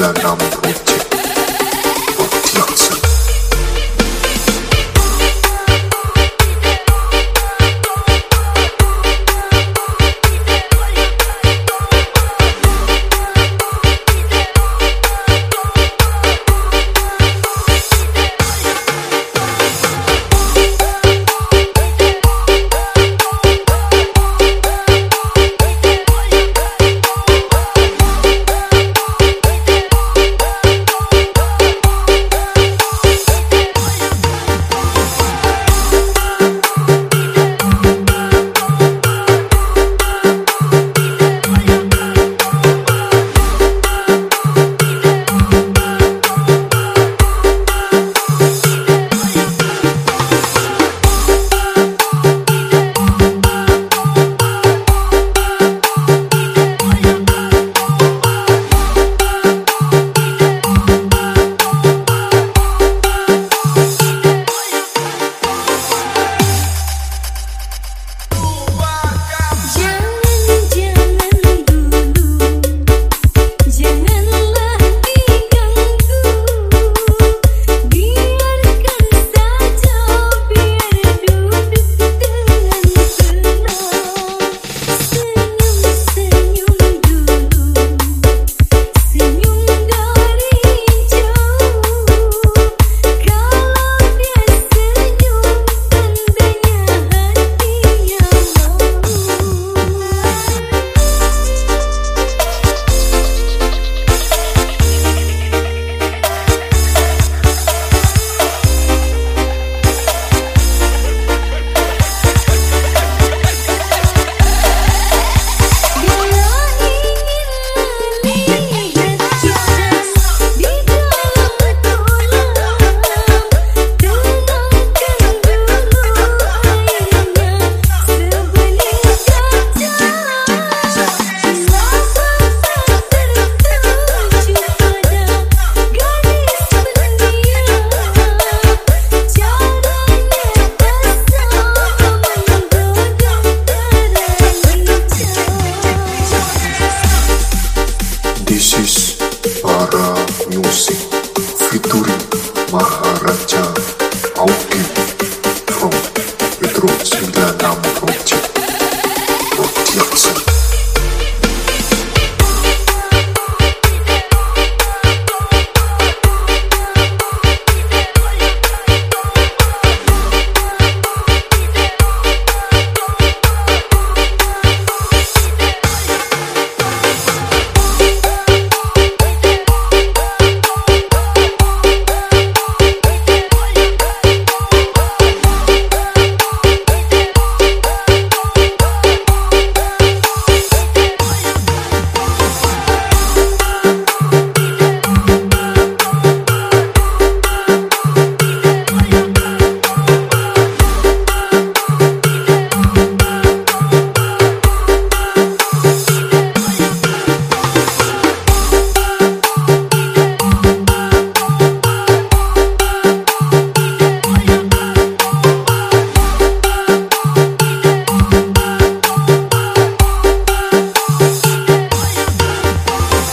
la труд всегда там против. Вот сердце